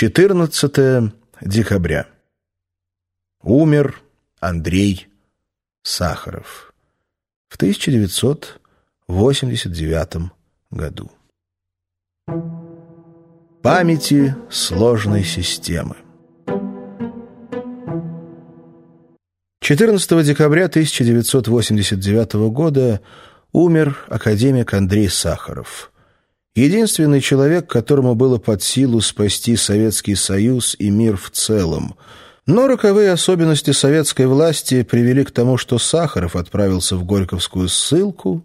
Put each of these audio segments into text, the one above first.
14 декабря. Умер Андрей Сахаров в 1989 году. Памяти сложной системы. 14 декабря 1989 года умер академик Андрей Сахаров – Единственный человек, которому было под силу спасти Советский Союз и мир в целом. Но роковые особенности советской власти привели к тому, что Сахаров отправился в Горьковскую ссылку,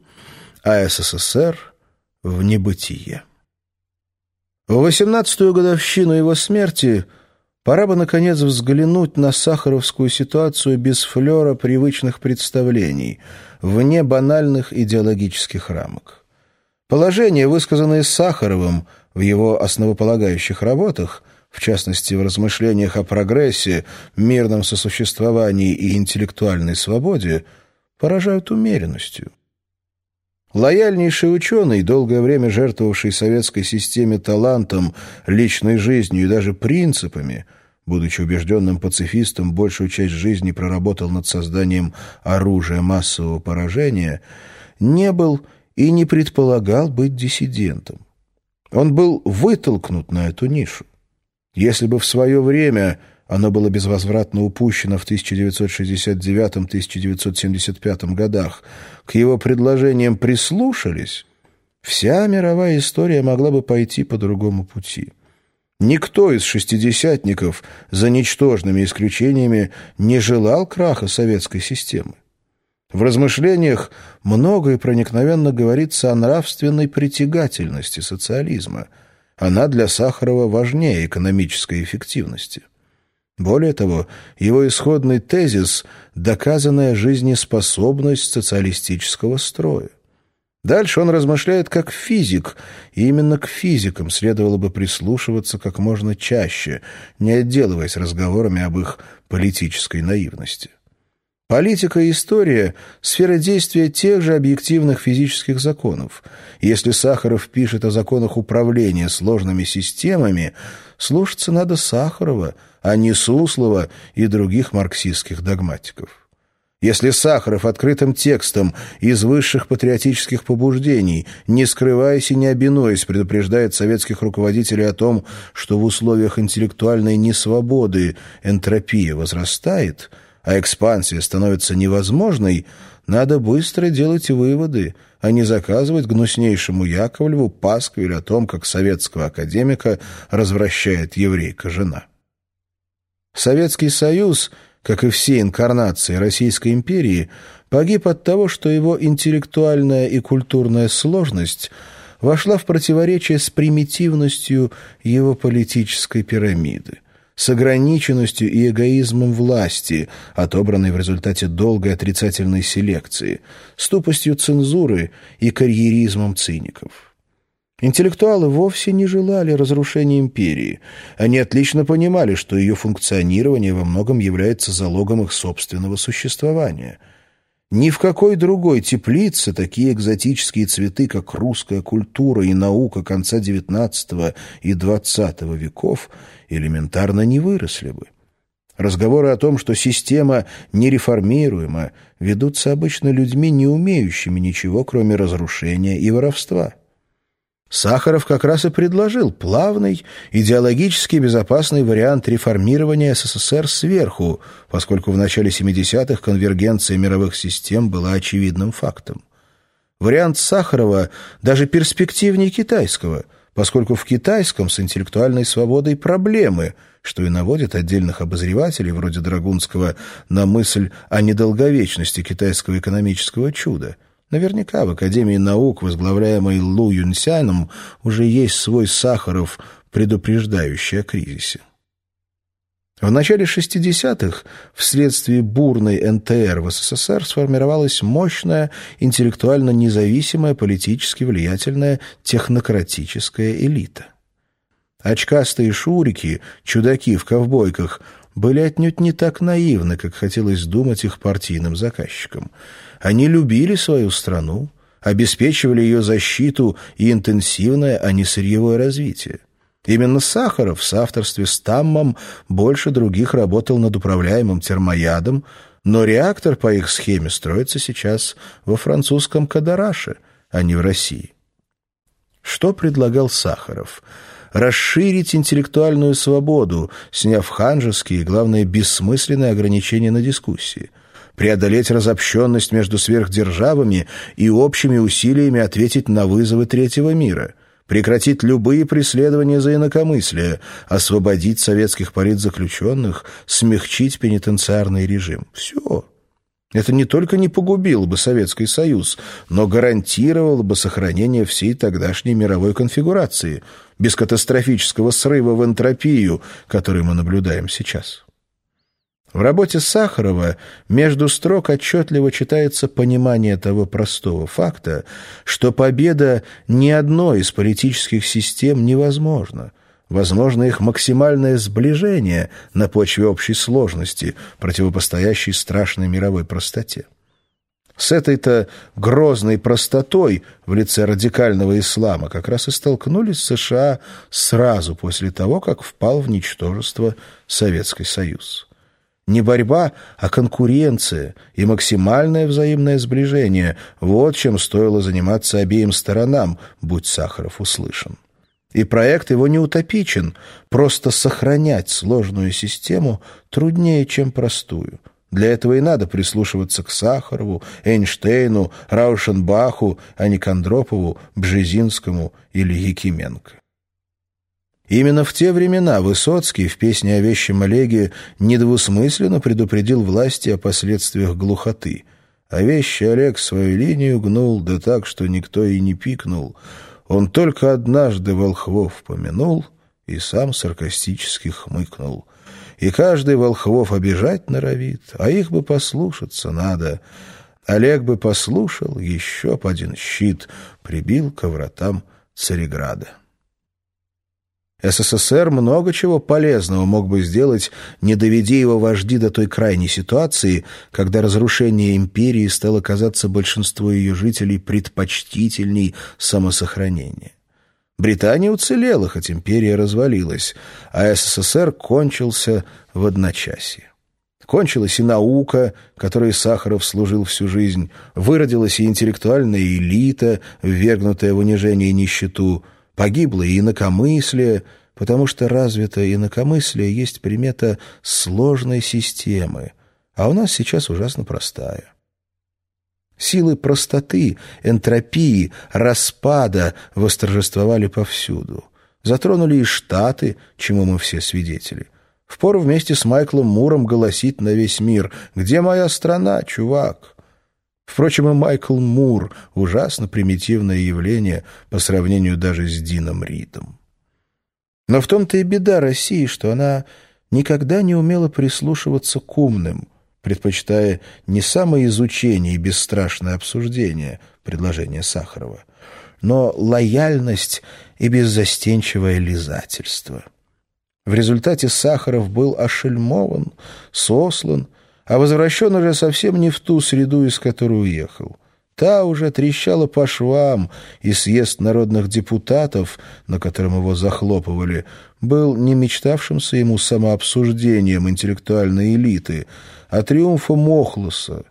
а СССР — в небытие. В восемнадцатую годовщину его смерти пора бы, наконец, взглянуть на сахаровскую ситуацию без флера привычных представлений, вне банальных идеологических рамок. Положения, высказанные Сахаровым в его основополагающих работах, в частности, в размышлениях о прогрессе, мирном сосуществовании и интеллектуальной свободе, поражают умеренностью. Лояльнейший ученый, долгое время жертвовавший советской системе талантом, личной жизнью и даже принципами, будучи убежденным пацифистом, большую часть жизни проработал над созданием оружия массового поражения, не был и не предполагал быть диссидентом. Он был вытолкнут на эту нишу. Если бы в свое время оно было безвозвратно упущено в 1969-1975 годах, к его предложениям прислушались, вся мировая история могла бы пойти по другому пути. Никто из шестидесятников, за ничтожными исключениями, не желал краха советской системы. В размышлениях много и проникновенно говорится о нравственной притягательности социализма. Она для Сахарова важнее экономической эффективности. Более того, его исходный тезис – доказанная жизнеспособность социалистического строя. Дальше он размышляет как физик, и именно к физикам следовало бы прислушиваться как можно чаще, не отделываясь разговорами об их политической наивности. Политика и история — сфера действия тех же объективных физических законов. Если Сахаров пишет о законах управления сложными системами, слушаться надо Сахарова, а не Суслова и других марксистских догматиков. Если Сахаров открытым текстом из высших патриотических побуждений, не скрываясь и не обинуясь, предупреждает советских руководителей о том, что в условиях интеллектуальной несвободы энтропия возрастает – а экспансия становится невозможной, надо быстро делать выводы, а не заказывать гнуснейшему Яковлеву пасквиль о том, как советского академика развращает еврейка-жена. Советский Союз, как и все инкарнации Российской империи, погиб от того, что его интеллектуальная и культурная сложность вошла в противоречие с примитивностью его политической пирамиды с ограниченностью и эгоизмом власти, отобранной в результате долгой отрицательной селекции, с тупостью цензуры и карьеризмом циников. Интеллектуалы вовсе не желали разрушения империи. Они отлично понимали, что ее функционирование во многом является залогом их собственного существования – ни в какой другой теплице такие экзотические цветы, как русская культура и наука конца XIX и XX веков, элементарно не выросли бы. Разговоры о том, что система нереформируема, ведутся обычно людьми, не умеющими ничего, кроме разрушения и воровства. Сахаров как раз и предложил плавный, идеологически безопасный вариант реформирования СССР сверху, поскольку в начале 70-х конвергенция мировых систем была очевидным фактом. Вариант Сахарова даже перспективнее китайского, поскольку в китайском с интеллектуальной свободой проблемы, что и наводит отдельных обозревателей, вроде Драгунского, на мысль о недолговечности китайского экономического чуда – Наверняка в Академии наук, возглавляемой Лу Юнсяном, уже есть свой Сахаров, предупреждающий о кризисе. В начале 60-х вследствие бурной НТР в СССР сформировалась мощная, интеллектуально независимая, политически влиятельная технократическая элита. Очкастые шурики, чудаки в ковбойках – были отнюдь не так наивны, как хотелось думать их партийным заказчикам. Они любили свою страну, обеспечивали ее защиту и интенсивное, а не сырьевое развитие. Именно Сахаров в соавторстве с Таммом больше других работал над управляемым термоядом, но реактор по их схеме строится сейчас во французском Кадараше, а не в России. Что предлагал Сахаров? Расширить интеллектуальную свободу, сняв ханжеские и, главное, бессмысленные ограничения на дискуссии – преодолеть разобщенность между сверхдержавами и общими усилиями ответить на вызовы третьего мира, прекратить любые преследования за инакомыслие, освободить советских политзаключенных, смягчить пенитенциарный режим. Все. Это не только не погубило бы Советский Союз, но гарантировало бы сохранение всей тогдашней мировой конфигурации, без катастрофического срыва в энтропию, который мы наблюдаем сейчас. В работе Сахарова между строк отчетливо читается понимание того простого факта, что победа ни одной из политических систем невозможна. Возможно их максимальное сближение на почве общей сложности, противопостоящей страшной мировой простоте. С этой-то грозной простотой в лице радикального ислама как раз и столкнулись США сразу после того, как впал в ничтожество Советский Союз. Не борьба, а конкуренция и максимальное взаимное сближение – вот чем стоило заниматься обеим сторонам, будь Сахаров услышан. И проект его не утопичен, просто сохранять сложную систему труднее, чем простую. Для этого и надо прислушиваться к Сахарову, Эйнштейну, Раушенбаху, а не Кондропову, Бжезинскому или Якименко. Именно в те времена Высоцкий в песне о вещем Олеге недвусмысленно предупредил власти о последствиях глухоты. А вещи Олег свою линию гнул, да так, что никто и не пикнул. Он только однажды волхвов помянул и сам саркастически хмыкнул. И каждый волхвов обижать норовит, а их бы послушаться надо. Олег бы послушал, еще б один щит прибил к вратам Цареграда. СССР много чего полезного мог бы сделать, не доведя его вожди до той крайней ситуации, когда разрушение империи стало казаться большинству ее жителей предпочтительней самосохранения. Британия уцелела, хоть империя развалилась, а СССР кончился в одночасье. Кончилась и наука, которой Сахаров служил всю жизнь, выродилась и интеллектуальная элита, ввергнутая в унижение и нищету, Погибло и инакомыслие, потому что развитое инакомыслие есть примета сложной системы, а у нас сейчас ужасно простая. Силы простоты, энтропии, распада восторжествовали повсюду. Затронули и Штаты, чему мы все свидетели. Впору вместе с Майклом Муром голосить на весь мир «Где моя страна, чувак?» Впрочем, и Майкл Мур — ужасно примитивное явление по сравнению даже с Дином Ридом. Но в том-то и беда России, что она никогда не умела прислушиваться к умным, предпочитая не самоизучение и бесстрашное обсуждение предложения Сахарова, но лояльность и беззастенчивое лизательство. В результате Сахаров был ошельмован, сослан, а возвращен уже совсем не в ту среду, из которой уехал. Та уже трещала по швам, и съезд народных депутатов, на котором его захлопывали, был не мечтавшимся ему самообсуждением интеллектуальной элиты, а триумфом Охлоса,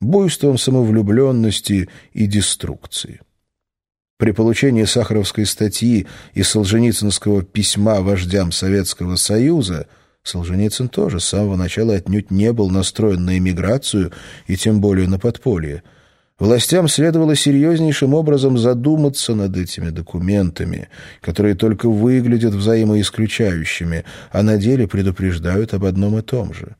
буйством самовлюбленности и деструкции. При получении Сахаровской статьи и Солженицынского письма вождям Советского Союза – Солженицын тоже с самого начала отнюдь не был настроен на эмиграцию и тем более на подполье. Властям следовало серьезнейшим образом задуматься над этими документами, которые только выглядят взаимоисключающими, а на деле предупреждают об одном и том же.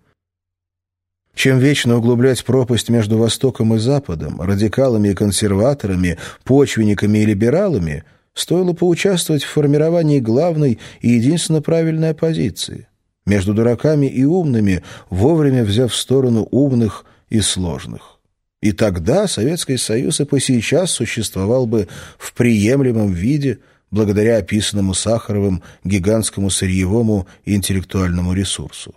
Чем вечно углублять пропасть между Востоком и Западом, радикалами и консерваторами, почвенниками и либералами, стоило поучаствовать в формировании главной и единственно правильной оппозиции – между дураками и умными, вовремя взяв сторону умных и сложных. И тогда Советский Союз и по сейчас существовал бы в приемлемом виде благодаря описанному Сахаровым гигантскому сырьевому и интеллектуальному ресурсу.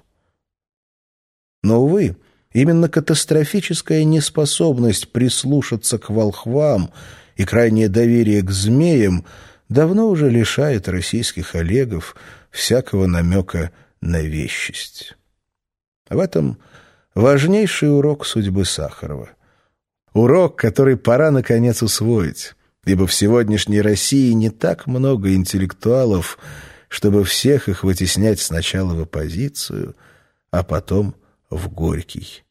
Но, увы, именно катастрофическая неспособность прислушаться к волхвам и крайнее доверие к змеям давно уже лишает российских олегов всякого намека на вещесть. В этом важнейший урок судьбы Сахарова. Урок, который пора наконец усвоить, ибо в сегодняшней России не так много интеллектуалов, чтобы всех их вытеснять сначала в оппозицию, а потом в Горький